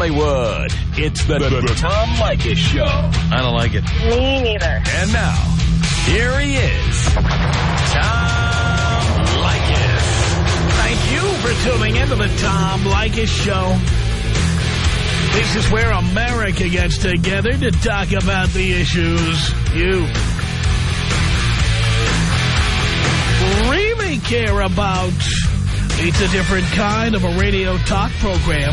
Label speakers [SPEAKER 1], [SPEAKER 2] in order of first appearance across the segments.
[SPEAKER 1] Hollywood. It's the, the, the Tom Leykis Show.
[SPEAKER 2] I don't like it.
[SPEAKER 3] Me neither.
[SPEAKER 1] And now, here he is, Tom Leykis.
[SPEAKER 4] Thank you for tuning into the Tom Leykis Show. This is where America gets together to talk about the issues you really care about. It's a different kind of a radio talk program.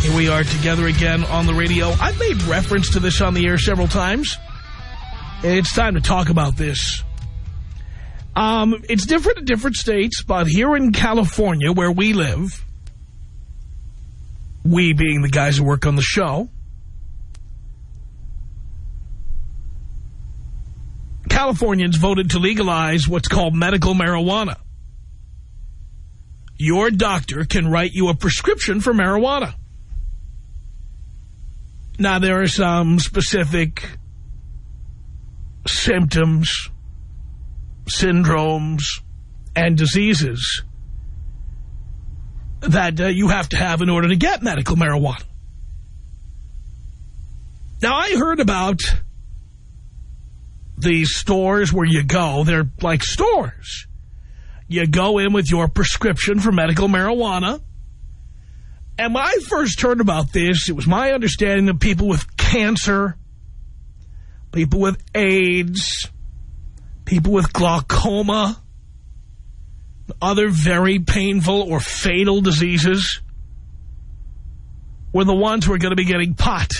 [SPEAKER 4] Here we are together again on the radio. I've made reference to this on the air several times. It's time to talk about this. Um, it's different in different states, but here in California, where we live, we being the guys who work on the show, Californians voted to legalize what's called medical marijuana. Your doctor can write you a prescription for marijuana. Now, there are some specific symptoms, syndromes, and diseases that uh, you have to have in order to get medical marijuana. Now, I heard about these stores where you go. They're like stores. You go in with your prescription for medical marijuana. And when I first heard about this, it was my understanding that people with cancer, people with AIDS, people with glaucoma, other very painful or fatal diseases were the ones who are going to be getting pot.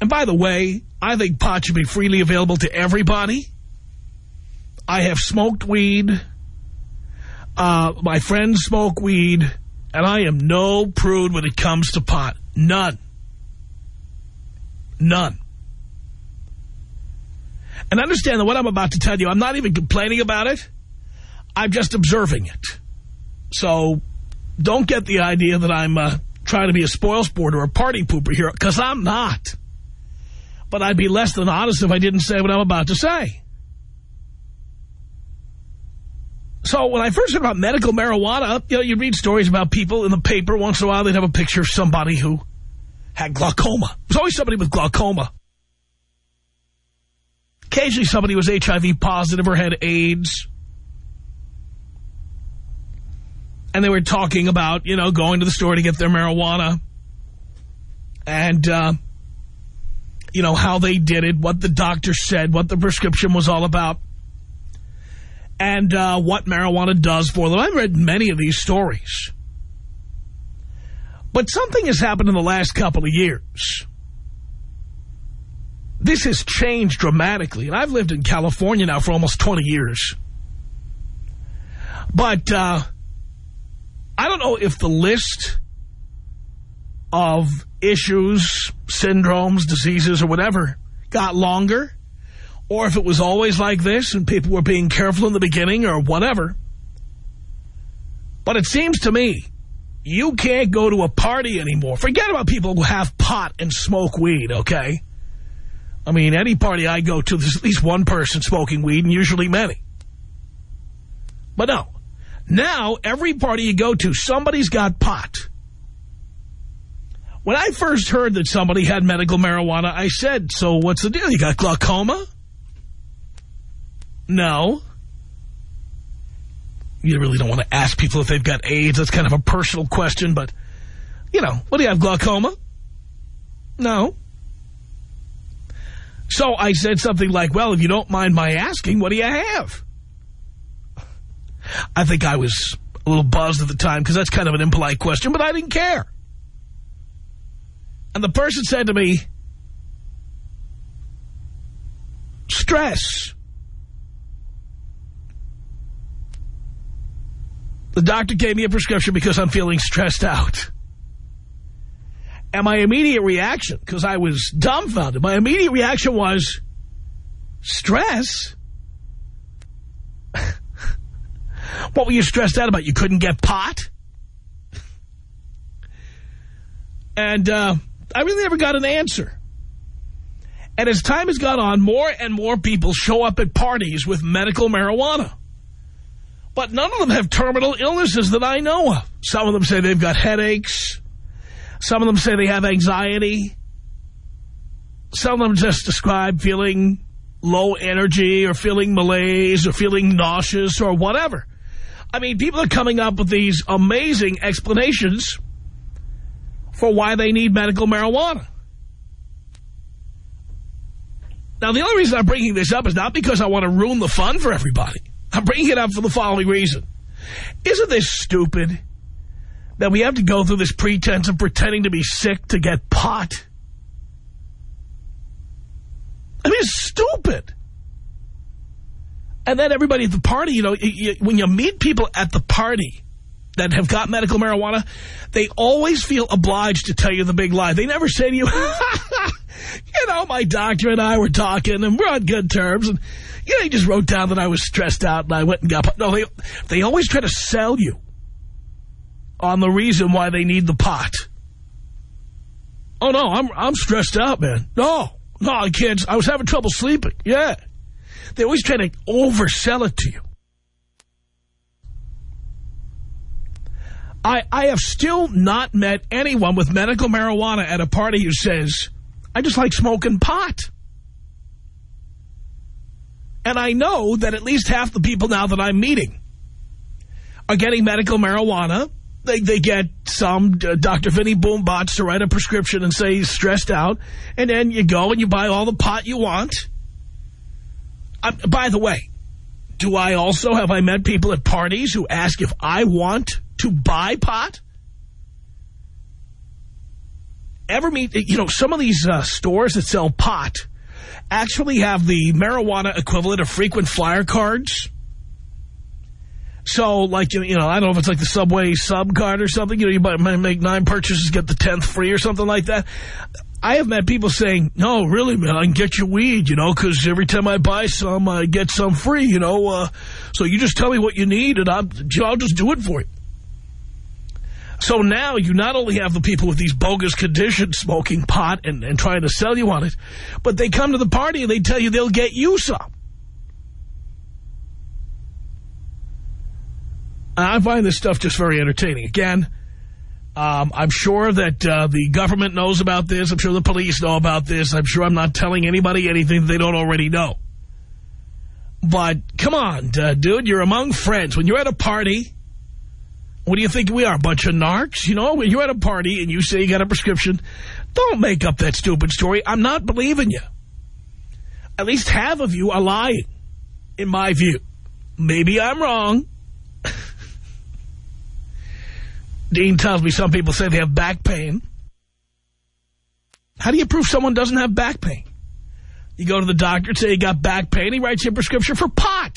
[SPEAKER 4] And by the way, I think pot should be freely available to everybody. I have smoked weed. Uh, my friends smoke weed. And I am no prude when it comes to pot. None. None. And understand that what I'm about to tell you, I'm not even complaining about it. I'm just observing it. So don't get the idea that I'm uh, trying to be a spoil sport or a party pooper here, because I'm not. But I'd be less than honest if I didn't say what I'm about to say. So when I first heard about medical marijuana, you know, you'd read stories about people in the paper. Once in a while, they'd have a picture of somebody who had glaucoma. There's always somebody with glaucoma. Occasionally somebody was HIV positive or had AIDS. And they were talking about, you know, going to the store to get their marijuana. And, uh, you know, how they did it, what the doctor said, what the prescription was all about, and uh, what marijuana does for them. I've read many of these stories. But something has happened in the last couple of years. This has changed dramatically, and I've lived in California now for almost 20 years. But uh, I don't know if the list of issues, syndromes, diseases, or whatever got longer, or if it was always like this and people were being careful in the beginning or whatever. But it seems to me you can't go to a party anymore. Forget about people who have pot and smoke weed, okay? I mean, any party I go to, there's at least one person smoking weed, and usually many. But no. Now, every party you go to, somebody's got pot. When I first heard that somebody had medical marijuana, I said, so what's the deal? You got glaucoma? No. You really don't want to ask people if they've got AIDS. That's kind of a personal question, but, you know, what do you have, glaucoma? No. So I said something like, well, if you don't mind my asking, what do you have? I think I was a little buzzed at the time because that's kind of an impolite question, but I didn't care. And the person said to me, stress. The doctor gave me a prescription because I'm feeling stressed out. And my immediate reaction, because I was dumbfounded, my immediate reaction was stress. what were you stressed out about? You couldn't get pot? And uh, I really never got an answer. And as time has gone on, more and more people show up at parties with medical marijuana. But none of them have terminal illnesses that I know of. Some of them say they've got headaches. Some of them say they have anxiety. Some of them just describe feeling low energy or feeling malaise or feeling nauseous or whatever. I mean, people are coming up with these amazing explanations for why they need medical marijuana. Now, the only reason I'm bringing this up is not because I want to ruin the fun for everybody. I'm bringing it up for the following reason. Isn't this stupid that we have to go through this pretense of pretending to be sick to get pot? I mean, it's stupid. And then everybody at the party, you know, you, when you meet people at the party that have got medical marijuana, they always feel obliged to tell you the big lie. They never say to you, you know, my doctor and I were talking and we're on good terms. And, you know, he just wrote down that I was stressed out and I went and got, no, they, they always try to sell you on the reason why they need the pot. Oh, no, I'm, I'm stressed out, man. No, no, I can't. I was having trouble sleeping. Yeah. They always try to oversell it to you. I, I have still not met anyone with medical marijuana at a party who says, I just like smoking pot. And I know that at least half the people now that I'm meeting are getting medical marijuana. They, they get some uh, Dr. Vinny Boombots to write a prescription and say he's stressed out. And then you go and you buy all the pot you want. Uh, by the way, do I also, have I met people at parties who ask if I want to buy pot? Ever meet, you know, some of these uh, stores that sell pot actually have the marijuana equivalent of frequent flyer cards. So, like, you know, I don't know if it's like the Subway sub card or something. You know, you might make nine purchases, get the tenth free or something like that. I have met people saying, no, really, man, I can get you weed, you know, because every time I buy some, I get some free, you know. Uh, so you just tell me what you need, and I'll, I'll just do it for you. So now you not only have the people with these bogus conditions smoking pot and, and trying to sell you on it, but they come to the party and they tell you they'll get you some. I find this stuff just very entertaining. Again, um, I'm sure that uh, the government knows about this. I'm sure the police know about this. I'm sure I'm not telling anybody anything they don't already know. But come on, uh, dude, you're among friends. When you're at a party what do you think we are, a bunch of narcs? You know, when you're at a party and you say you got a prescription, don't make up that stupid story. I'm not believing you. At least half of you are lying, in my view. Maybe I'm wrong. Dean tells me some people say they have back pain. How do you prove someone doesn't have back pain? You go to the doctor and say you got back pain. He writes you a prescription for pot.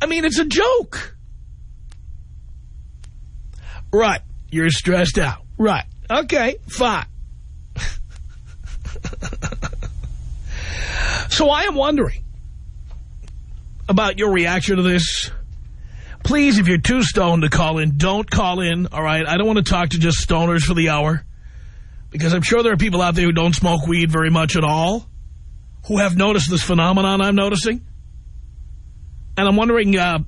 [SPEAKER 4] I mean, it's a joke. Right. You're stressed out. Right. Okay, fine. so I am wondering about your reaction to this. Please, if you're too stoned to call in, don't call in, all right? I don't want to talk to just stoners for the hour because I'm sure there are people out there who don't smoke weed very much at all who have noticed this phenomenon I'm noticing. And I'm wondering, uh,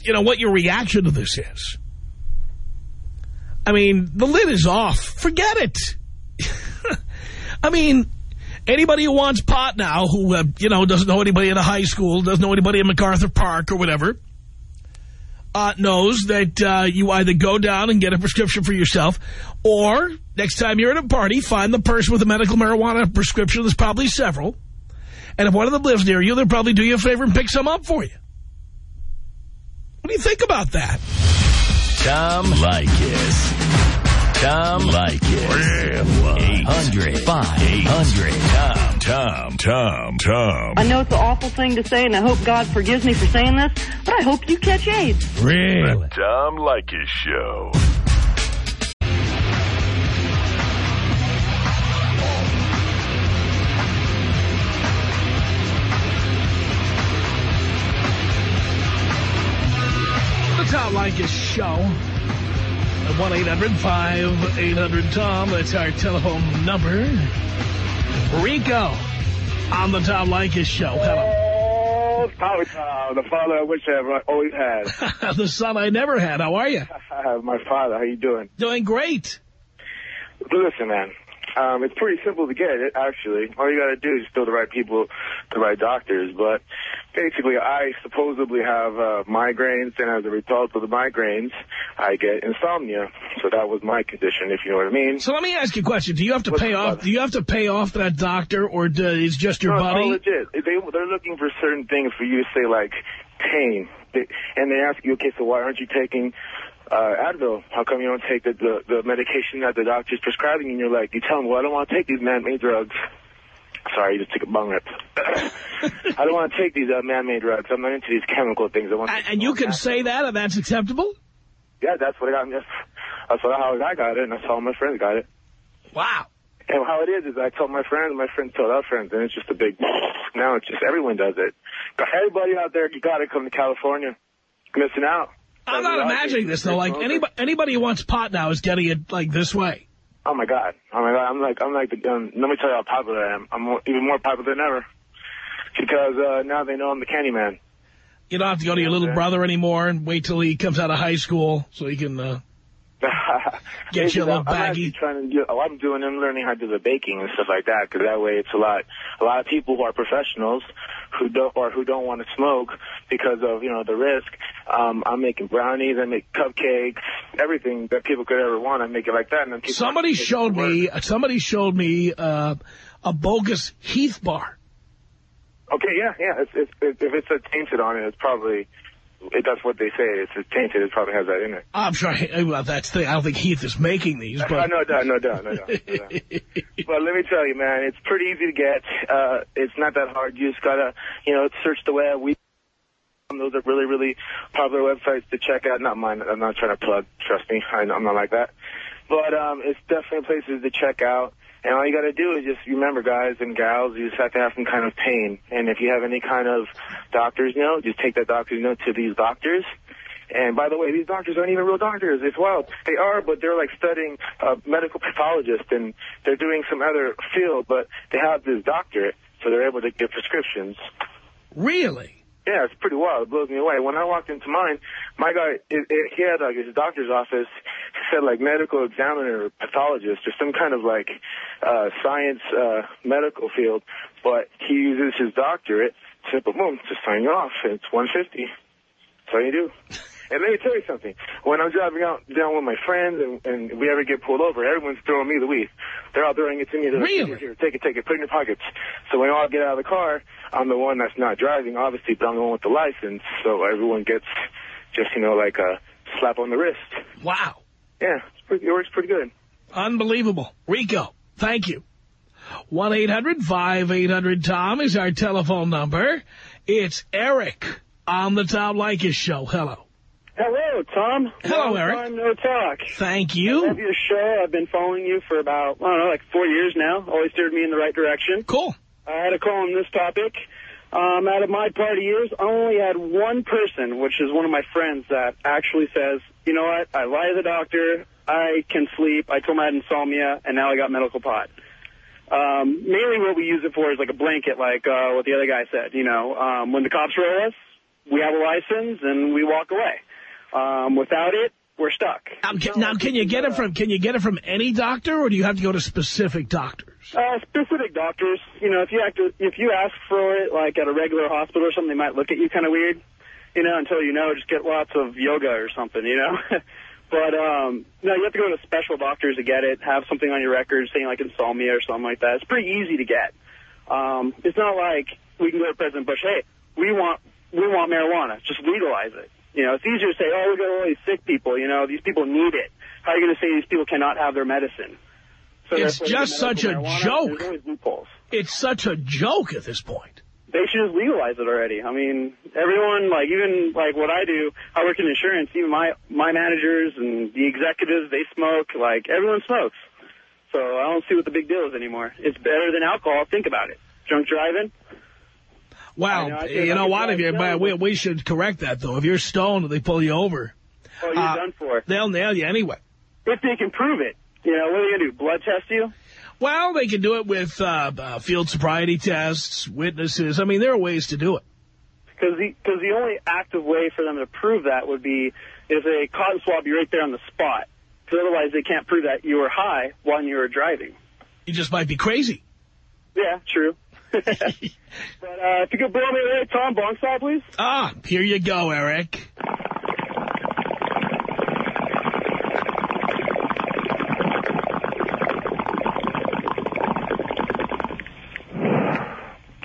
[SPEAKER 4] you know, what your reaction to this is. I mean, the lid is off. Forget it. I mean, anybody who wants pot now who, uh, you know, doesn't know anybody in a high school, doesn't know anybody in MacArthur Park or whatever, uh, knows that uh, you either go down and get a prescription for yourself or next time you're at a party, find the person with a medical marijuana prescription. There's probably several. And if one of them lives near you, they'll probably do you a favor and pick some up for you. What do you think about that?
[SPEAKER 1] Tom Leykis. Tom Leykis. 800 5800 Tom. Tom. Tom. Tom.
[SPEAKER 2] I know it's an awful thing to say, and I hope God forgives me for saying this, but I hope you catch AIDS.
[SPEAKER 4] Really?
[SPEAKER 1] Tom Leykis Show.
[SPEAKER 4] Tom Leykis Show. At 1-800-5800-TOM. That's our telephone number. Rico on the Tom Leykis Show. Hello.
[SPEAKER 3] Oh, Tommy Tom, the father I wish I ever always had.
[SPEAKER 4] the son I never had. How are you?
[SPEAKER 3] My father, how you doing?
[SPEAKER 4] Doing great.
[SPEAKER 3] Listen, man, um, it's pretty simple to get it, actually. All you got to do is fill the right people, the right doctors. But basically, I supposedly have uh, migraines, and as a result of the migraines, I get insomnia. So that was my condition, if you know what I mean.
[SPEAKER 4] So let me ask you a question. Do you have to
[SPEAKER 3] What's
[SPEAKER 4] pay off? Do you have to pay off that doctor, or do, is just your
[SPEAKER 3] no,
[SPEAKER 4] buddy?
[SPEAKER 3] No, legit. They, they're looking for certain things for you to say, like, pain. They, and they ask you, okay, so why aren't you taking uh, Advil? How come you don't take the, the, the medication that the doctor's prescribing? And you're like, you tell him, well, I don't want to take these man-made drugs. Sorry, you just took a bong rip. I don't want to take these uh, man-made drugs. I'm not into these chemical things. I want to
[SPEAKER 4] And, and you can say that, and that's acceptable?
[SPEAKER 3] Yeah, that's what I got. That's what, how I got it, and that's how my friends got it.
[SPEAKER 4] Wow.
[SPEAKER 3] And how it is is I told my friends, my friends told our friends, and it's just a big. Now it's just everyone does it. Everybody out there, you got to come to California. Missing out.
[SPEAKER 4] I'm not imagining this, though. Like, anybody, anybody who wants pot now is getting it, like, this way.
[SPEAKER 3] Oh my god! Oh my god! I'm like I'm like the. Um, let me tell you how popular I am. I'm more, even more popular than ever because uh, now they know I'm the candy man.
[SPEAKER 4] You don't have to go to your little brother anymore and wait till he comes out of high school so he can uh, Get you a little
[SPEAKER 3] I'm trying to do. Oh, I'm doing. I'm learning how to do the baking and stuff like that because that way it's a lot. A lot of people who are professionals who don't or who don't want to smoke because of you know the risk. Um, I'm making brownies. I make cupcakes. Everything that people could ever want. I make it like that. And then
[SPEAKER 4] Somebody
[SPEAKER 3] actually take it to
[SPEAKER 4] showed me, somebody showed me uh, a bogus Heath bar.
[SPEAKER 3] Okay, yeah, yeah. It's, it's, it, if it's a tainted on it, it's probably. It, that's what they say. It's a tainted. It probably has that in it.
[SPEAKER 4] I'm sorry, well, that's the, I don't think Heath is making these,
[SPEAKER 3] Uh,
[SPEAKER 4] but
[SPEAKER 3] no doubt, no doubt, no doubt. No doubt. but let me tell you, man, it's pretty easy to get. Uh, it's not that hard. You just gotta, you know, search the web. We those are really, really popular websites to check out. Not mine. I'm not trying to plug. Trust me, I, I'm not like that. But um, it's definitely places to check out. And all you got to do is just remember, guys and gals, you just have to have some kind of pain. And if you have any kind of doctor's note, just take that doctor's note to these doctors. And by the way, these doctors aren't even real doctors. It's wild. They are, but they're like studying uh, medical pathologist, and they're doing some other field, but they have this doctorate, so they're able to get prescriptions.
[SPEAKER 4] really?
[SPEAKER 3] Yeah, it's pretty wild. It blows me away. When I walked into mine, my guy, it, it, he had like his doctor's office, he said like medical examiner pathologist or some kind of like uh, science uh, medical field, but he uses his doctorate to boom, to sign you off. It's 150. That's all you do. And let me tell you something. When I'm driving out down with my friends and, and we ever get pulled over, everyone's throwing me the weed. They're all throwing it to me. They're like,
[SPEAKER 4] Really?
[SPEAKER 3] Here, here, take it, take it, put it in your pockets. So when I all get out of the car, I'm the one that's not driving, obviously, but I'm the one with the license. So everyone gets just, you know, like a slap on the wrist.
[SPEAKER 4] Wow.
[SPEAKER 3] Yeah, it's pretty, it works pretty good.
[SPEAKER 4] Unbelievable. Rico, thank you. 1-800-5800-TOM is our telephone number. It's Eric on the Tom Leykis Show. Hello.
[SPEAKER 5] Hello, Tom.
[SPEAKER 4] Hello,
[SPEAKER 5] Long
[SPEAKER 4] Eric.
[SPEAKER 5] Time no talk.
[SPEAKER 4] Thank you.
[SPEAKER 5] Love
[SPEAKER 4] you.
[SPEAKER 5] your show. I've been following you for about, I don't know, like four years now. Always steered me in the right direction.
[SPEAKER 4] Cool.
[SPEAKER 5] I had a call on this topic. Um, out of my party years, I only had one person, which is one of my friends, that actually says, you know what, I lie to the doctor, I can sleep, I told him I had insomnia, and now I got medical pot. Um, mainly what we use it for is like a blanket, like uh, what the other guy said. You know, um, when the cops roll us, we have a license and we walk away. Um, without it, we're stuck.
[SPEAKER 4] Now, can, now, can you get it from can you get it from any doctor, or do you have to go to specific doctors?
[SPEAKER 5] Uh, specific doctors, you know, if you act, if you ask for it, like at a regular hospital or something, they might look at you kind of weird, you know, until you know, just get lots of yoga or something, you know. but um, no, you have to go to special doctors to get it. Have something on your record saying like insomnia or something like that. It's pretty easy to get. Um, it's not like we can go to President Bush, hey, we want we want marijuana, just legalize it. You know, it's easier to say, oh, we got all these sick people. You know, these people need it. How are you going to say these people cannot have their medicine? So
[SPEAKER 4] It's just such a joke.
[SPEAKER 5] There's always loopholes.
[SPEAKER 4] It's such a joke at this point.
[SPEAKER 5] They should just legalize it already. I mean, everyone, like even like what I do, I work in insurance. Even my my managers and the executives, they smoke. Like everyone smokes. So I don't see what the big deal is anymore. It's better than alcohol. Think about it. Drunk driving.
[SPEAKER 4] Wow,
[SPEAKER 5] know,
[SPEAKER 4] you know what? If you,
[SPEAKER 5] drive
[SPEAKER 4] but
[SPEAKER 5] down,
[SPEAKER 4] we, we should correct that though. If you're stoned and they pull you over,
[SPEAKER 6] Oh, you're
[SPEAKER 4] Uh,
[SPEAKER 6] done for.
[SPEAKER 4] They'll nail you anyway.
[SPEAKER 6] If they can prove it. You know, what are they going to do, blood test you?
[SPEAKER 4] Well, they can do it with uh, uh, field sobriety tests, witnesses. I mean, there are ways to do it.
[SPEAKER 6] Because the, cause the only active way for them to prove that would be if they cotton swab you right there on the spot. Because otherwise they can't prove that you were high while you were driving.
[SPEAKER 4] You just might be crazy.
[SPEAKER 6] Yeah, true. but uh, if you could blow me away, Tom Bonsall, please.
[SPEAKER 4] Ah, here you go, Eric.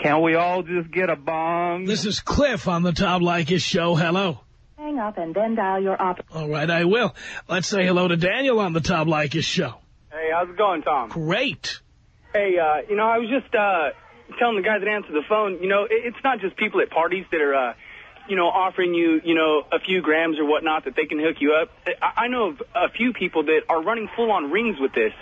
[SPEAKER 5] Can we all just get a bong?
[SPEAKER 4] This is Cliff on the Tom Leykis show. Hello.
[SPEAKER 2] Hang up and then dial your op.
[SPEAKER 4] All right, I will. Let's say hello to Daniel on the Tom Leykis show.
[SPEAKER 6] Hey, how's it going, Tom?
[SPEAKER 4] Great.
[SPEAKER 6] Hey, uh, you know, I was just uh, telling the guy that answered the phone, you know, it, it's not just people at parties that are, uh, you know, offering you, you know, a few grams or whatnot that they can hook you up. I, I know of a few people that are running full-on rings with this.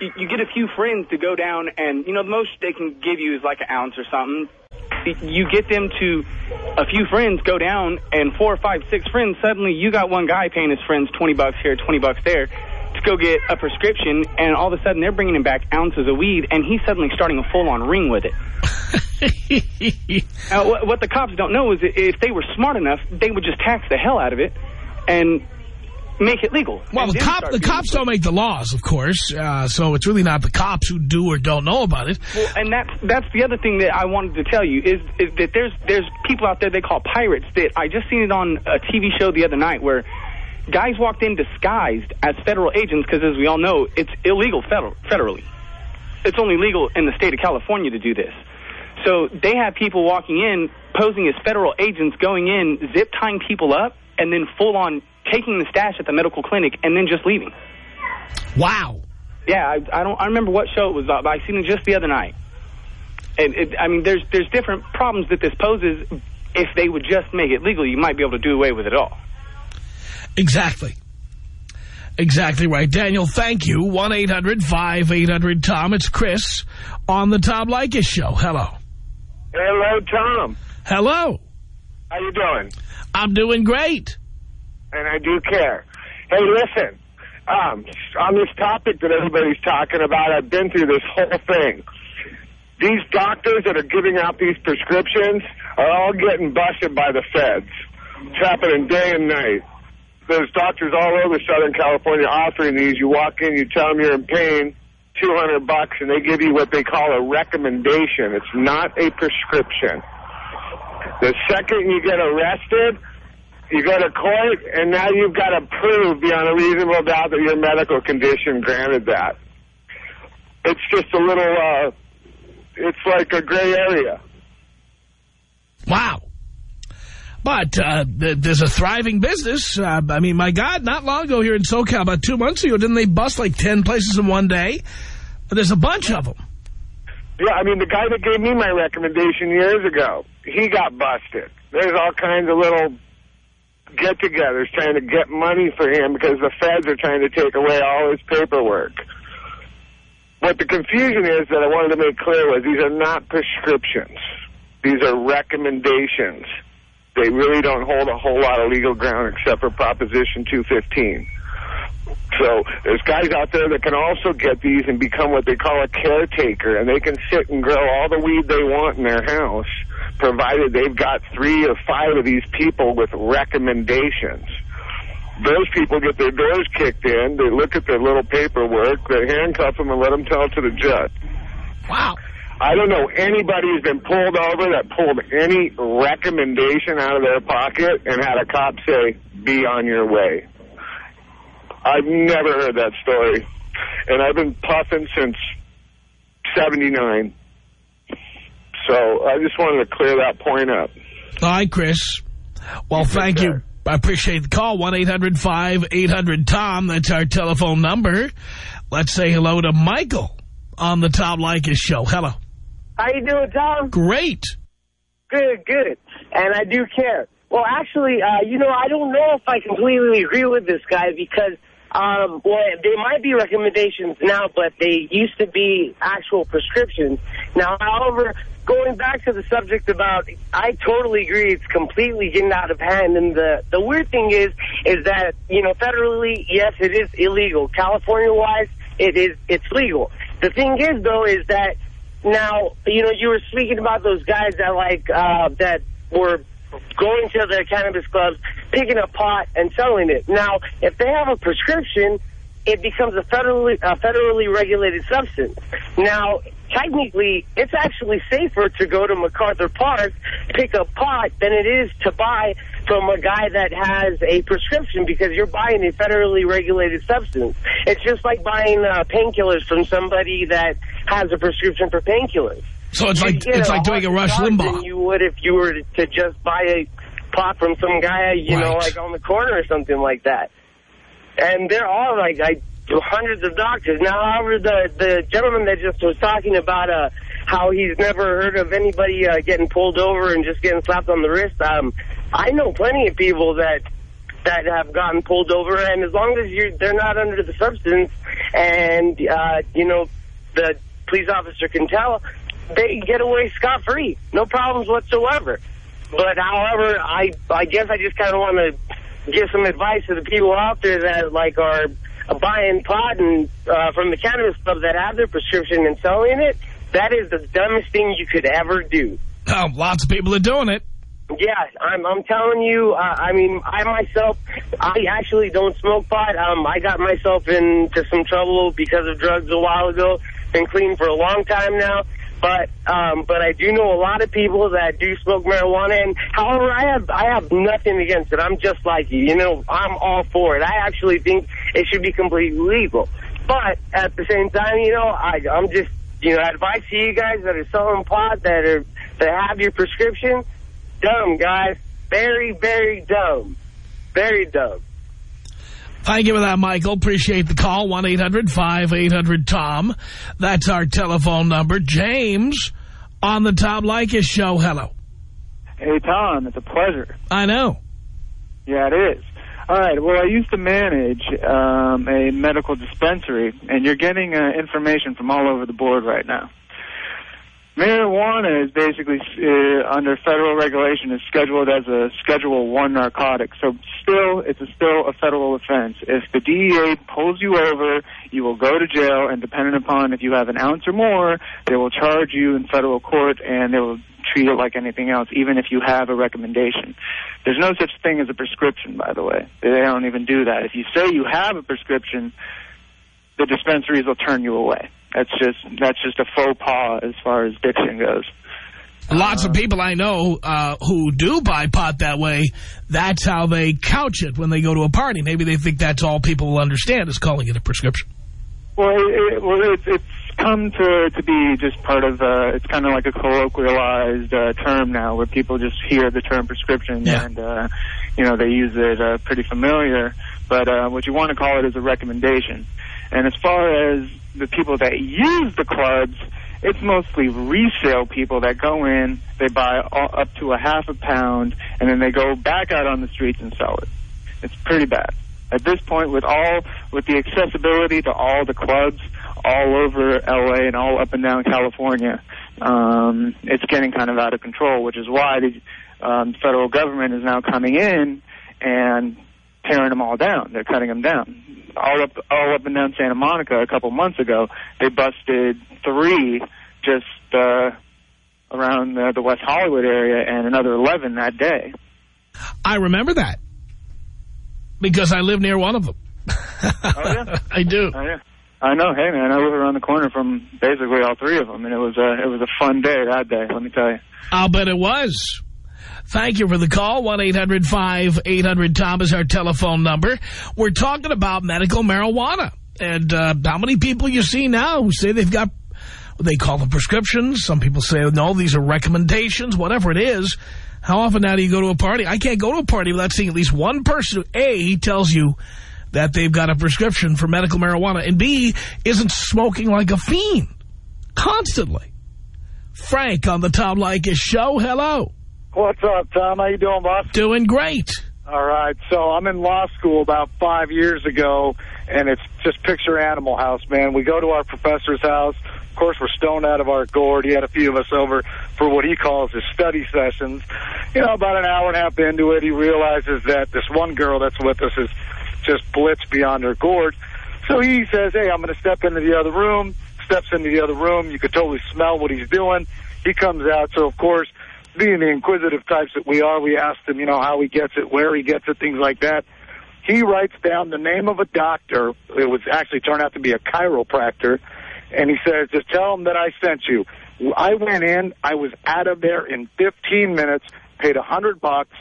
[SPEAKER 6] You, you get a few friends to go down, and, you know, the most they can give you is like an ounce or something. You get them to a few friends go down, and four or five, six friends, suddenly you got one guy paying his friends 20 bucks here, 20 bucks there to go get a prescription, and all of a sudden they're bringing him back ounces of weed, and he's suddenly starting a full-on ring with it. Now, what, what the cops don't know is if they were smart enough, they would just tax the hell out of it and make it legal.
[SPEAKER 4] Well,
[SPEAKER 6] And
[SPEAKER 4] the cop the cops don't make the laws, of course. Uh, so it's really not the cops who do or don't know about it.
[SPEAKER 6] Well, and that's that's the other thing that I wanted to tell you is, is that there's there's people out there they call pirates that I just seen it on a TV show the other night where guys walked in disguised as federal agents because as we all know it's illegal federal, federally. It's only legal in the state of California to do this. So they have people walking in posing as federal agents going in zip tying people up and then full on taking the stash at the medical clinic and then just leaving.
[SPEAKER 4] Wow.
[SPEAKER 6] Yeah, I, I don't. I remember what show it was, but I seen it just the other night. And it, I mean, there's there's different problems that this poses. If they would just make it legal, you might be able to do away with it all.
[SPEAKER 4] Exactly. Exactly right. Daniel, thank you. 1-800-5800-TOM. It's Chris on the Tom Leykis show. Hello.
[SPEAKER 7] Hello, Tom.
[SPEAKER 4] Hello.
[SPEAKER 7] How you doing?
[SPEAKER 4] I'm doing great.
[SPEAKER 7] And I do care. Hey, listen. Um, on this topic that everybody's talking about, I've been through this whole thing. These doctors that are giving out these prescriptions are all getting busted by the feds. It's happening day and night. There's doctors all over Southern California offering these. You walk in, you tell them you're in pain, 200 bucks, and they give you what they call a recommendation. It's not a prescription. The second you get arrested, you go to court, and now you've got to prove beyond a reasonable doubt that your medical condition granted that. It's just a little, uh, it's like a gray area.
[SPEAKER 4] Wow. But uh, th there's a thriving business. Uh, I mean, my God, not long ago here in SoCal, about two months ago, didn't they bust like 10 places in one day? There's a bunch of them.
[SPEAKER 7] Yeah, I mean, the guy that gave me my recommendation years ago, he got busted. There's all kinds of little get-togethers trying to get money for him because the feds are trying to take away all his paperwork. What the confusion is that I wanted to make clear was these are not prescriptions. These are recommendations. They really don't hold a whole lot of legal ground except for Proposition 215. So there's guys out there that can also get these and become what they call a caretaker, and they can sit and grow all the weed they want in their house, provided they've got three or five of these people with recommendations. Those people get their doors kicked in, they look at their little paperwork, they handcuff them and let them tell to the judge.
[SPEAKER 4] Wow.
[SPEAKER 7] I don't know anybody who's been pulled over that pulled any recommendation out of their pocket and had a cop say, be on your way. I've never heard that story. And I've been puffing since 79. So I just wanted to clear that point up.
[SPEAKER 4] All right, Chris. Well, thank
[SPEAKER 7] care.
[SPEAKER 4] you. I appreciate the call. 1-800-5800-TOM. That's our telephone number. Let's say hello to Michael on the Tom Leykis show. Hello.
[SPEAKER 8] How you doing, Tom?
[SPEAKER 4] Great.
[SPEAKER 8] Good, good. And I do care. Well, actually, uh, you know, I don't know if I completely agree with this guy because Um, well, they might be recommendations now, but they used to be actual prescriptions. Now, however, going back to the subject about, I totally agree. It's completely getting out of hand. And the, the weird thing is, is that, you know, federally, yes, it is illegal. California-wise, it is, it's legal. The thing is, though, is that now, you know, you were speaking about those guys that, like, uh, that were going to the cannabis clubs, picking a pot and selling it. Now, if they have a prescription, it becomes a federally, a federally regulated substance. Now, technically, it's actually safer to go to MacArthur Park, pick a pot, than it is to buy from a guy that has a prescription because you're buying a federally regulated substance. It's just like buying uh, painkillers from somebody that has a prescription for painkillers.
[SPEAKER 4] So it's like it's like doing a Rush Limbaugh.
[SPEAKER 8] you would if you were to just buy a pot from some guy, you know, like on the corner or something like that. And they're all like, I, hundreds of doctors. Now, however, the, the gentleman that just was talking about uh, how he's never heard of anybody uh, getting pulled over and just getting slapped on the wrist, um, I know plenty of people that that have gotten pulled over, and as long as you're, they're not under the substance, and, uh, you know, the police officer can tell, they get away scot-free. No problems whatsoever. But, however, I I guess I just kind of want to give some advice to the people out there that, like, are buying pot and uh, from the cannabis club that have their prescription and selling it. That is the dumbest thing you could ever do.
[SPEAKER 4] Oh, lots of people are doing it.
[SPEAKER 8] Yeah, I'm, I'm telling you, uh, I mean, I myself, I actually don't smoke pot. Um, I got myself into some trouble because of drugs a while ago. Been clean for a long time now. But um, but I do know a lot of people that do smoke marijuana, and however, I have I have nothing against it. I'm just like you, you know. I'm all for it. I actually think it should be completely legal. But at the same time, you know, I, I'm just you know advice to you guys that are selling pot that are that have your prescription. Dumb guys, very very dumb, very dumb.
[SPEAKER 4] Thank you for that, Michael. Appreciate the call. 1-800-5800-TOM. That's our telephone number. James on the Tom Leykis show. Hello.
[SPEAKER 9] Hey, Tom, it's a pleasure.
[SPEAKER 4] I know.
[SPEAKER 9] Yeah, it is. All right, well, I used to manage um, a medical dispensary, and you're getting uh, information from all over the board right now. Marijuana is basically uh, under federal regulation is scheduled as a Schedule One narcotic. So still, it's a, still a federal offense. If the DEA pulls you over, you will go to jail, and depending upon if you have an ounce or more, they will charge you in federal court, and they will treat it like anything else, even if you have a recommendation. There's no such thing as a prescription, by the way. They don't even do that. If you say you have a prescription, the dispensaries will turn you away. That's just that's just a faux pas as far as diction goes.
[SPEAKER 4] Lots of people I know uh, who do buy pot that way, that's how they couch it when they go to a party. Maybe they think that's all people will understand is calling it a prescription.
[SPEAKER 9] Well, it, it, well, it's it's come to to be just part of. Uh, it's kind of like a colloquialized uh, term now, where people just hear the term prescription
[SPEAKER 4] Yeah.
[SPEAKER 9] and uh, you know they use it uh, pretty familiar. But uh, what you want to call it is a recommendation. And as far as the people that use the clubs, it's mostly resale people that go in, they buy all, up to a half a pound, and then they go back out on the streets and sell it. It's pretty bad. At this point, with all with the accessibility to all the clubs all over LA and all up and down California, um, it's getting kind of out of control. Which is why the um, federal government is now coming in and tearing them all down. They're cutting them down. All up, all up and down Santa Monica a couple months ago, they busted three just uh, around the, the West Hollywood area, and another eleven that day.
[SPEAKER 4] I remember that because I live near one of them.
[SPEAKER 9] Oh yeah.
[SPEAKER 4] I do.
[SPEAKER 9] Oh, yeah. I know. Hey, man, I live around the corner from basically all three of them, and it was a it was a fun day that day. Let me tell you.
[SPEAKER 4] I'll bet it was. Thank you for the call. 1-800-5800-TOM is our telephone number. We're talking about medical marijuana. And uh, how many people you see now who say they've got, they call them prescriptions. Some people say, no, these are recommendations, whatever it is. How often now do you go to a party? I can't go to a party without seeing at least one person who, A, tells you that they've got a prescription for medical marijuana, and B, isn't smoking like a fiend constantly. Frank on the Tom Leykis show. Hello.
[SPEAKER 10] What's up, Tom? How you doing, boss?
[SPEAKER 4] Doing great.
[SPEAKER 10] All right. So I'm in law school about five years ago, and it's just picture Animal House, man. We go to our professor's house. Of course, we're stoned out of our gourd. He had a few of us over for what he calls his study sessions. You know, about an hour and a half into it, he realizes that this one girl that's with us is just blitzed beyond her gourd. So he says, hey, I'm going to step into the other room, steps into the other room. You could totally smell what he's doing. He comes out. So, of course, being the inquisitive types that we are, we asked him, you know, how he gets it, where he gets it, things like that. He writes down the name of a doctor. It was actually turned out to be a chiropractor. And he says, just tell him that I sent you. I went in. I was out of there in 15 minutes, paid a 100 bucks,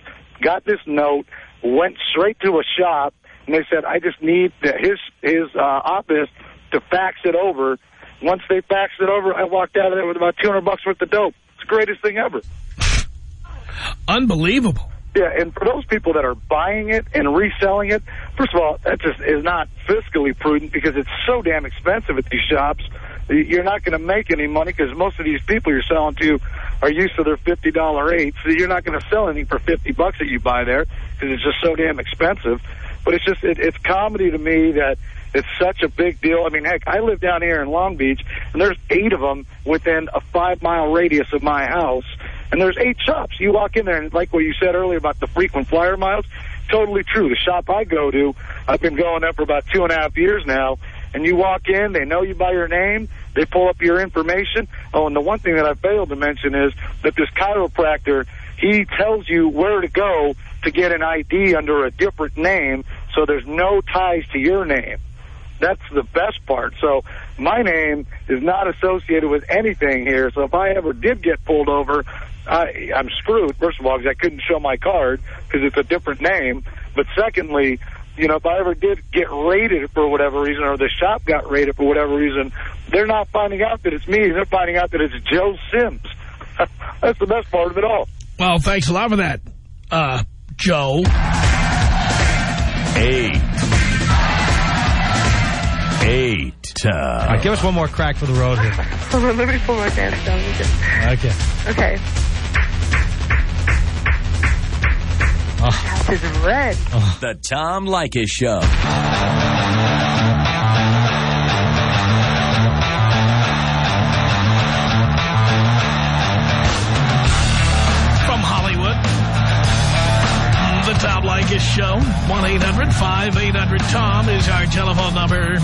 [SPEAKER 10] got this note, went straight to a shop, and they said, I just need his, his uh, office to fax it over. Once they faxed it over, I walked out of there with about 200 bucks worth of dope. It's the greatest thing ever.
[SPEAKER 4] Unbelievable.
[SPEAKER 10] Yeah, and for those people that are buying it and reselling it, first of all, that just is not fiscally prudent because it's so damn expensive at these shops. You're not going to make any money because most of these people you're selling to are used to their $50 eight, so you're not going to sell anything for 50 bucks that you buy there because it's just so damn expensive. But it's just, it, it's comedy to me that it's such a big deal. I mean, heck, I live down here in Long Beach, and there's eight of them within a five-mile radius of my house. And there's eight shops. You walk in there, and like what you said earlier about the frequent flyer miles, totally true. The shop I go to, I've been going there for about two and a half years now, and you walk in, they know you by your name, they pull up your information. Oh, and the one thing that I failed to mention is that this chiropractor, he tells you where to go to get an ID under a different name, so there's no ties to your name. That's the best part. So my name is not associated with anything here. So if I ever did get pulled over, I, I'm screwed, first of all, because I couldn't show my card because it's a different name. But secondly, you know, if I ever did get raided for whatever reason or the shop got raided for whatever reason, they're not finding out that it's me. They're finding out that it's Joe Sims. That's the best part of it all.
[SPEAKER 4] Well, thanks a lot for that, uh, Joe.
[SPEAKER 1] Eight. Eight.
[SPEAKER 11] Uh, All right, give us one more crack for the road here.
[SPEAKER 12] Hold on, let me pull my dance down.
[SPEAKER 11] Okay.
[SPEAKER 12] Okay.
[SPEAKER 11] Oh.
[SPEAKER 12] This is red. Ah.
[SPEAKER 1] The Tom Leykis Show.
[SPEAKER 4] From Hollywood, the Tom Leykis Show. 1-800-5800-TOM is our telephone number.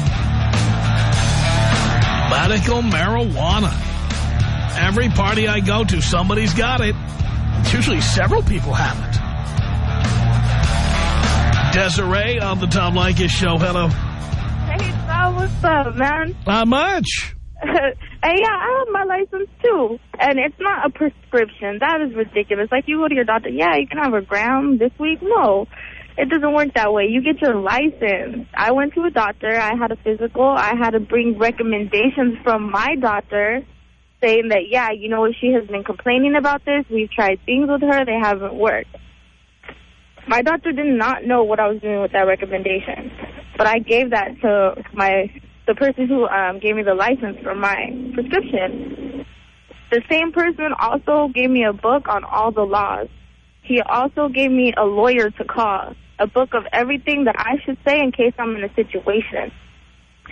[SPEAKER 4] Medical marijuana. Every party I go to, somebody's got it. It's usually several people have it. Desiree on the Tom Leykis Show. Hello.
[SPEAKER 12] Hey, Tom, what's up, man?
[SPEAKER 4] Not much.
[SPEAKER 12] hey, yeah, I have my license, too. And it's not a prescription. That is ridiculous. Like, you go to your doctor, yeah, you can have a gram this week. No, it doesn't work that way. You get your license. I went to a doctor. I had a physical. I had to bring recommendations from my doctor saying that, yeah, you know, what, she has been complaining about this. We've tried things with her. They haven't worked. My doctor did not know what I was doing with that recommendation, but I gave that to my the person who um, gave me the license for my prescription. The same person also gave me a book on all the laws. He also gave me a lawyer to call, a book of everything that I should say in case I'm in a situation.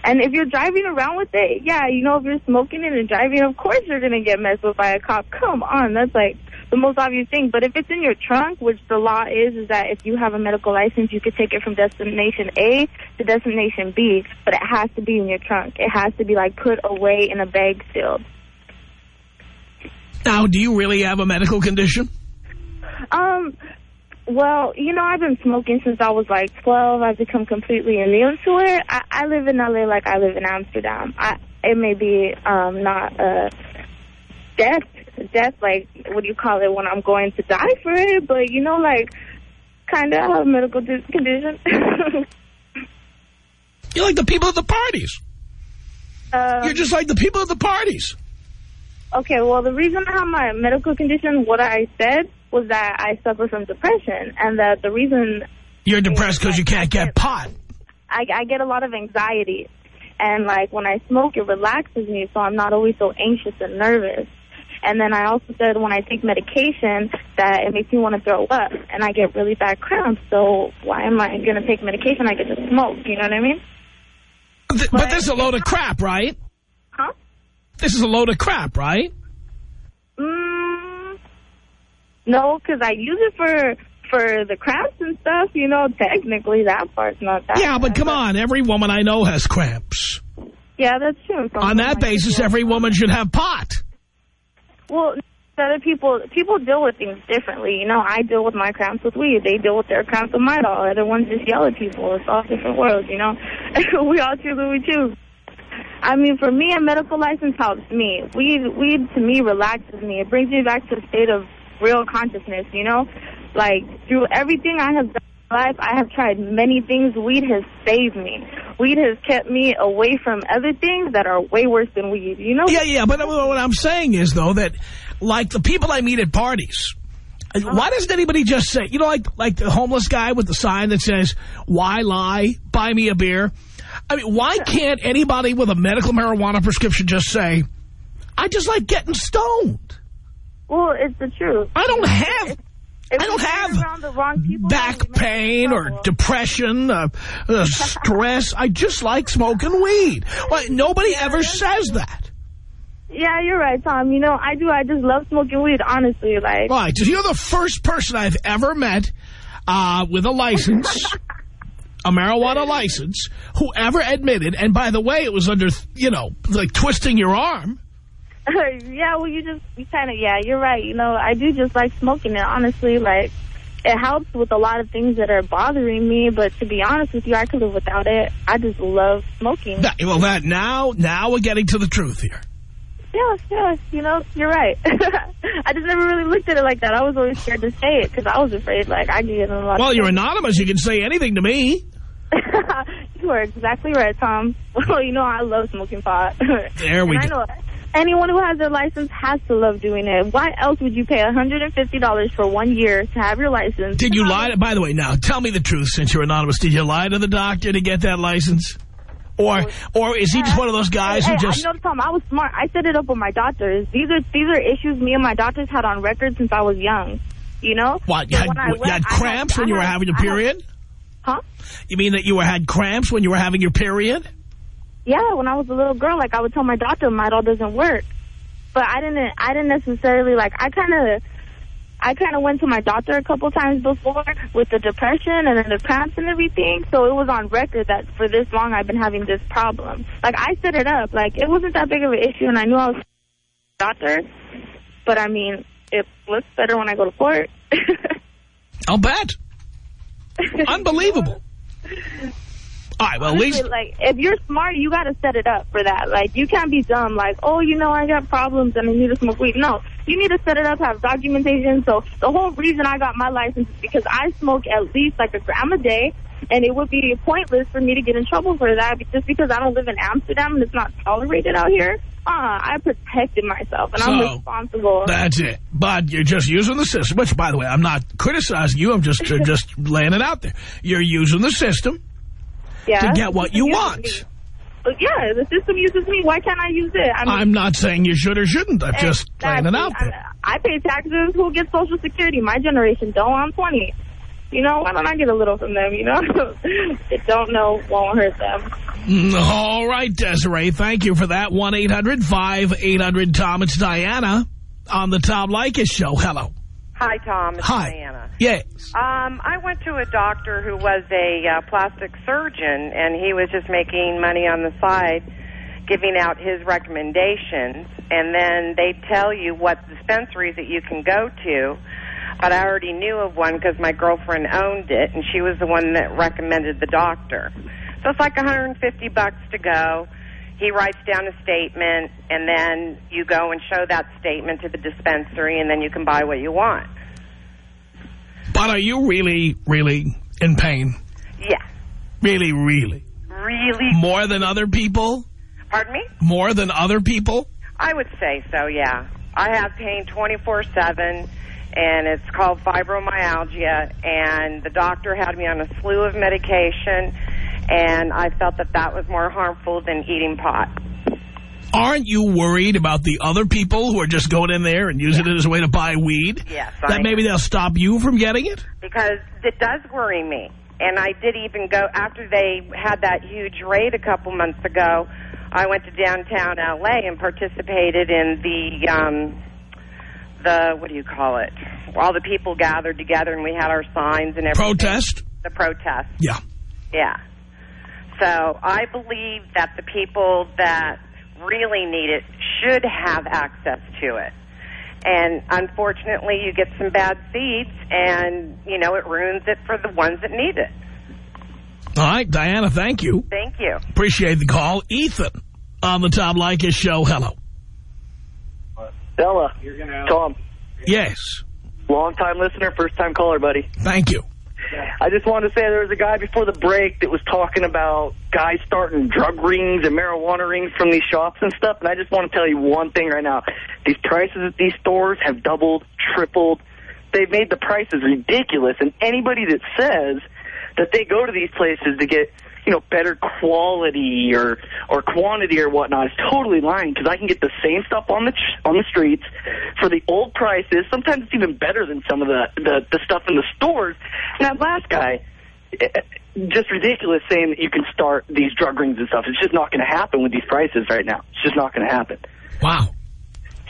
[SPEAKER 12] And if you're driving around with it, yeah, you know, if you're smoking it and driving, of course you're going to get messed with by a cop. Come on, that's like the most obvious thing. But if it's in your trunk, which the law is, is that if you have a medical license, you could take it from destination A to destination B, but it has to be in your trunk. It has to be, like, put away in a bag sealed.
[SPEAKER 4] Now, do you really have a medical condition?
[SPEAKER 12] Um, well, you know, I've been smoking since I was like 12. I've become completely immune to it. I, I live in L.A. like I live in Amsterdam. I, it may be um, not a death, death, like, what do you call it, when I'm going to die for it, but, you know, like, kind of have a medical condition.
[SPEAKER 4] You're like the people at the parties.
[SPEAKER 12] um,
[SPEAKER 4] You're just like the people at the parties.
[SPEAKER 12] Okay, well, the reason I have my medical condition, what I said, was that I suffer from depression, and that the reason
[SPEAKER 4] You're depressed because you can't get pot.
[SPEAKER 12] I, I get a lot of anxiety. And, like, when I smoke, it relaxes me, so I'm not always so anxious and nervous. And then I also said when I take medication that it makes me want to throw up, and I get really bad cramps. So why am I going to take medication? I get to smoke, you know what I mean?
[SPEAKER 4] Th- But this is a load of crap, right?
[SPEAKER 12] Huh?
[SPEAKER 4] This is a load of crap, right?
[SPEAKER 12] No, because I use it for for the cramps and stuff. You know, technically that part's not that.
[SPEAKER 4] Yeah, but
[SPEAKER 12] bad,
[SPEAKER 4] come on. Every woman I know has cramps.
[SPEAKER 12] Yeah, that's true.
[SPEAKER 4] On that
[SPEAKER 12] like
[SPEAKER 4] basis, every woman should have pot.
[SPEAKER 12] Well, other people people deal with things differently. You know, I deal with my cramps with weed. They deal with their cramps with Midol. Other ones just yell at people. It's all different worlds, you know. we all choose what we choose. I mean, for me, a medical license helps me. Weed, weed to me relaxes me. It brings me back to a state of real consciousness, you know? Like, through everything I have done in my life, I have tried many things. Weed has saved me. Weed has kept me away from other things that are way worse than weed, you know?
[SPEAKER 4] Yeah, yeah, but what I'm saying is, though, that like the people I meet at parties, uh-huh. why doesn't anybody just say, you know, like like the homeless guy with the sign that says, why lie, buy me a beer? I mean, why can't anybody with a medical marijuana prescription just say, I just like getting stoned?
[SPEAKER 12] Well, it's the truth.
[SPEAKER 4] I don't have...
[SPEAKER 12] If
[SPEAKER 4] I don't have
[SPEAKER 12] around the wrong people,
[SPEAKER 4] back pain or depression, uh, uh, stress. I just like smoking weed. Well, nobody ever says that.
[SPEAKER 12] Yeah, you're right, Tom. You know, I do. I just love smoking weed, honestly. Like,
[SPEAKER 4] Right. You're the first person I've ever met uh, with a license, a marijuana license, who ever admitted, and by the way, it was under, you know, like twisting your arm.
[SPEAKER 12] yeah, well, you just, you kind of, yeah, you're right. You know, I do just like smoking it, honestly. Like, it helps with a lot of things that are bothering me, but to be honest with you, I could live without it. I just love smoking.
[SPEAKER 4] That- well, that now, now we're getting to the truth here.
[SPEAKER 12] Yes, yes, you know, you're right. I just never really looked at it like that. I was always scared to say it because I was afraid, like, I could get in a lot
[SPEAKER 4] Well, you're anonymous. You can say anything to me.
[SPEAKER 12] you are exactly right, Tom. Well, you know, I love smoking pot.
[SPEAKER 4] There we
[SPEAKER 12] and
[SPEAKER 4] go.
[SPEAKER 12] I know anyone who has their license has to love doing it. Why else would you pay $150 for one year to have your license?
[SPEAKER 4] Did you lie? To, by the way, now tell me the truth. Since you're anonymous, did you lie to the doctor to get that license, or or is he just one of those guys
[SPEAKER 12] hey,
[SPEAKER 4] who just?
[SPEAKER 12] I know, Tom. I was smart. I set it up with my doctors. These are these are issues me and my doctors had on record since I was young. You know?
[SPEAKER 4] What you
[SPEAKER 12] So
[SPEAKER 4] had,
[SPEAKER 12] when
[SPEAKER 4] you had
[SPEAKER 12] I had-
[SPEAKER 4] cramps when you were having your period?
[SPEAKER 12] Huh?
[SPEAKER 4] You mean that you were had cramps when you were having your period?
[SPEAKER 12] Yeah, when I was a little girl, like I would tell my doctor, Midol doesn't work. But I didn't. I didn't necessarily like. I kind of. I kind of went to my doctor a couple times before with the depression and then the cramps and everything. So it was on record that for this long I've been having this problem. Like I set it up. Like it wasn't that big of an issue, and I knew I was a doctor. But I mean, it looks better when I go to court.
[SPEAKER 4] I'll bet. Unbelievable. All right, well, at least
[SPEAKER 12] like if you're smart, you got to set it up for that. Like you can't be dumb. Like oh, you know, I got problems and I need to smoke weed. No, you need to set it up, have documentation. So the whole reason I got my license is because I smoke at least like a gram a day, and it would be pointless for me to get in trouble for that just because I don't live in Amsterdam and it's not tolerated out here. Uh, I protected myself and I'm responsible.
[SPEAKER 4] that's it. But you're just using the system, which, by the way, I'm not criticizing you. I'm just just laying it out there. You're using the system
[SPEAKER 12] yeah,
[SPEAKER 4] to get what you want.
[SPEAKER 12] But yeah, the system uses me. Why can't I use it? I mean,
[SPEAKER 4] I'm not saying you should or shouldn't. I'm just laying it out.
[SPEAKER 12] I, I pay taxes. Who gets Social Security? My generation don't. I'm 20. You know, why don't I get a little from them, you know? don't know won't hurt them.
[SPEAKER 4] Mm, All right, Desiree. Thank you for that. 1-800-5800-TOM. It's Diana on the Tom Leykis Show. Hello.
[SPEAKER 13] Hi, Tom. It's
[SPEAKER 4] Hi.
[SPEAKER 13] Diana.
[SPEAKER 4] Yes.
[SPEAKER 13] Um, I went to a doctor who was a uh, plastic surgeon, and he was just making money on the side, giving out his recommendations, and then they tell you what dispensaries that you can go to. But I already knew of one because my girlfriend owned it, and she was the one that recommended the doctor. So it's like 150 bucks to go. He writes down a statement, and then you go and show that statement to the dispensary, and then you can buy what you want.
[SPEAKER 4] But are you really, really in pain?
[SPEAKER 13] Yeah.
[SPEAKER 4] Really, really?
[SPEAKER 13] Really?
[SPEAKER 4] More than other people?
[SPEAKER 13] Pardon me?
[SPEAKER 4] More than other people?
[SPEAKER 13] I would say so, yeah. I have pain 24-7, and it's called fibromyalgia, and the doctor had me on a slew of medication, and I felt that that was more harmful than eating pot.
[SPEAKER 4] Aren't you worried about the other people who are just going in there and using it as a way to buy weed?
[SPEAKER 13] Yes, I
[SPEAKER 4] That maybe they'll stop you from getting it?
[SPEAKER 13] Because it does worry me. and I did even go after they had that huge raid a couple months ago. I went to downtown LA and participated in the um, the what do you call it? All the people gathered together and we had our signs and everything.
[SPEAKER 4] Protest?
[SPEAKER 13] The protest.
[SPEAKER 4] Yeah.
[SPEAKER 13] Yeah. So I believe that the people that really need it should have access to it. And unfortunately, you get some bad seeds, and, you know, it ruins it for the ones that need it.
[SPEAKER 4] All right, Diana, thank you.
[SPEAKER 13] Thank you.
[SPEAKER 4] Appreciate the call. Ethan on the Tom Leykis show. Hello.
[SPEAKER 14] Bella, Tom.
[SPEAKER 4] Yes.
[SPEAKER 14] Long time listener, first time caller, buddy.
[SPEAKER 4] Thank you.
[SPEAKER 14] I just wanted to say there was a guy before the break that was talking about guys starting drug rings and marijuana rings from these shops and stuff. And I just want to tell you one thing right now. These prices at these stores have doubled, tripled. They've made the prices ridiculous. And anybody that says that they go to these places to get, you know, better quality or or quantity or whatnot is totally lying because I can get the same stuff on the on the streets for the old prices. Sometimes it's even better than some of the the, the stuff in the stores. And that last guy, eh, just ridiculous saying that you can start these drug rings and stuff. It's just not going to happen with these prices right now. It's just not going to happen.
[SPEAKER 4] Wow.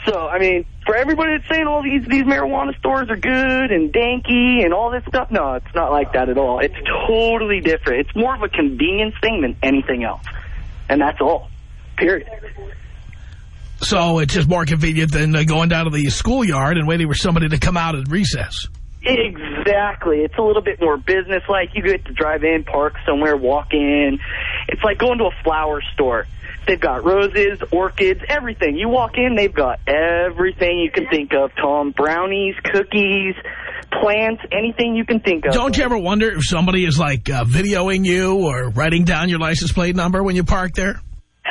[SPEAKER 14] So, I mean, for everybody that's saying all these these marijuana stores are good and danky and all this stuff, no, it's not like that at all. It's totally different. It's more of a convenience thing than anything else. And that's all. Period.
[SPEAKER 4] So it's just more convenient than uh, going down to the schoolyard and waiting for somebody to come out at recess.
[SPEAKER 14] Exactly. It's a little bit more business-like. You get to drive in, park somewhere, walk in. It's like going to a flower store. They've got roses, orchids, everything. You walk in, they've got everything you can think of, Tom. Brownies, cookies, plants, anything you can think of.
[SPEAKER 4] Don't you ever wonder if somebody is like uh, videoing you or writing down your license plate number when you park there?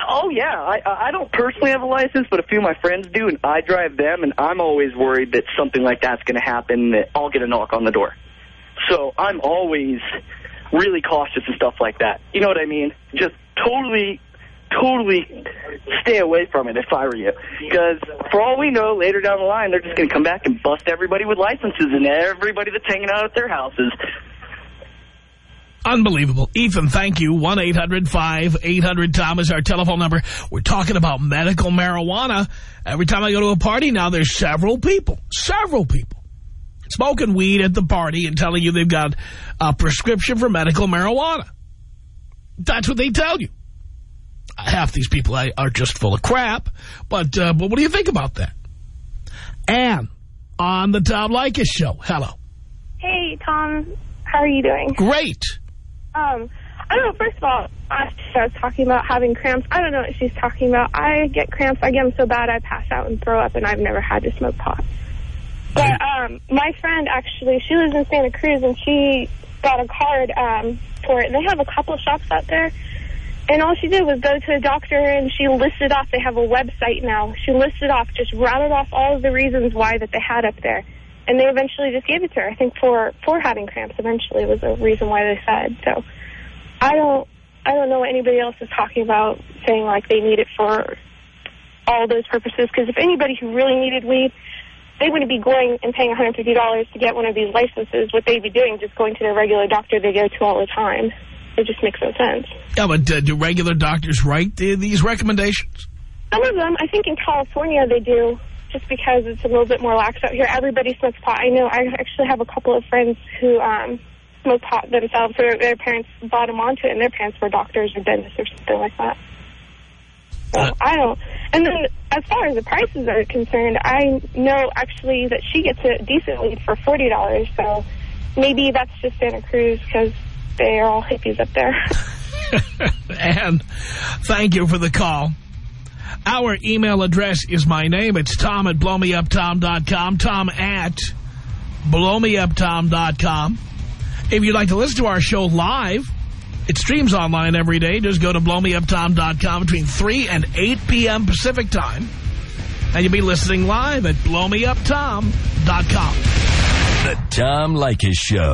[SPEAKER 14] Oh, yeah. I, I don't personally have a license, but a few of my friends do, and I drive them, and I'm always worried that something like that's going to happen, that I'll get a knock on the door. So I'm always really cautious and stuff like that. You know what I mean? Just totally, totally stay away from it if I were you. Because for all we know, later down the line, they're just going to come back and bust everybody with licenses and everybody that's hanging out at their houses.
[SPEAKER 4] Unbelievable. Ethan, thank you. 1-800-5800-TOM is our telephone number. We're talking about medical marijuana. Every time I go to a party now, there's several people, several people, smoking weed at the party and telling you they've got a prescription for medical marijuana. That's what they tell you. Half these people are just full of crap, but, uh, but what do you think about that? Anne, on the Tom Leykis show. Hello.
[SPEAKER 15] Hey, Tom. How are you doing?
[SPEAKER 4] Great.
[SPEAKER 15] Um, I don't know. First of all, I was talking about having cramps. I don't know what she's talking about. I get cramps. I get them so bad I pass out and throw up, and I've never had to smoke pot. But um, my friend actually, she lives in Santa Cruz, and she got a card um, for it. And they have a couple shops out there. And all she did was go to a doctor, and she listed off. They have a website now. She listed off, just routed off all of the reasons why that they had up there. And they eventually just gave it to her. I think for for having cramps eventually was a reason why they said. So I don't I don't know what anybody else is talking about saying like they need it for all those purposes. Because if anybody who really needed weed, they wouldn't be going and paying $150 to get one of these licenses. What they'd be doing just going to their regular doctor they go to all the time. It just makes no sense.
[SPEAKER 4] Yeah, but uh, do regular doctors write the, these recommendations?
[SPEAKER 15] Some of them, I think in California they do, just because it's a little bit more lax out here. Everybody smokes pot. I know I actually have a couple of friends who um, smoke pot themselves, or their parents bought them onto it, and their parents were doctors or dentists or something like that. So
[SPEAKER 4] Uh.
[SPEAKER 15] I don't. And then as far as the prices are concerned, I know actually that she gets a decent weed for $40, so maybe that's just Santa Cruz because they are all hippies up there.
[SPEAKER 4] and thank you for the call. Our email address is my name. It's tom at blowmeuptom.com, tom at blowmeuptom.com. If you'd like to listen to our show live, it streams online every day. Just go to blowmeuptom.com between 3 and 8 p.m. Pacific time. And you'll be listening live at blowmeuptom.com.
[SPEAKER 1] The Tom Leykis Show.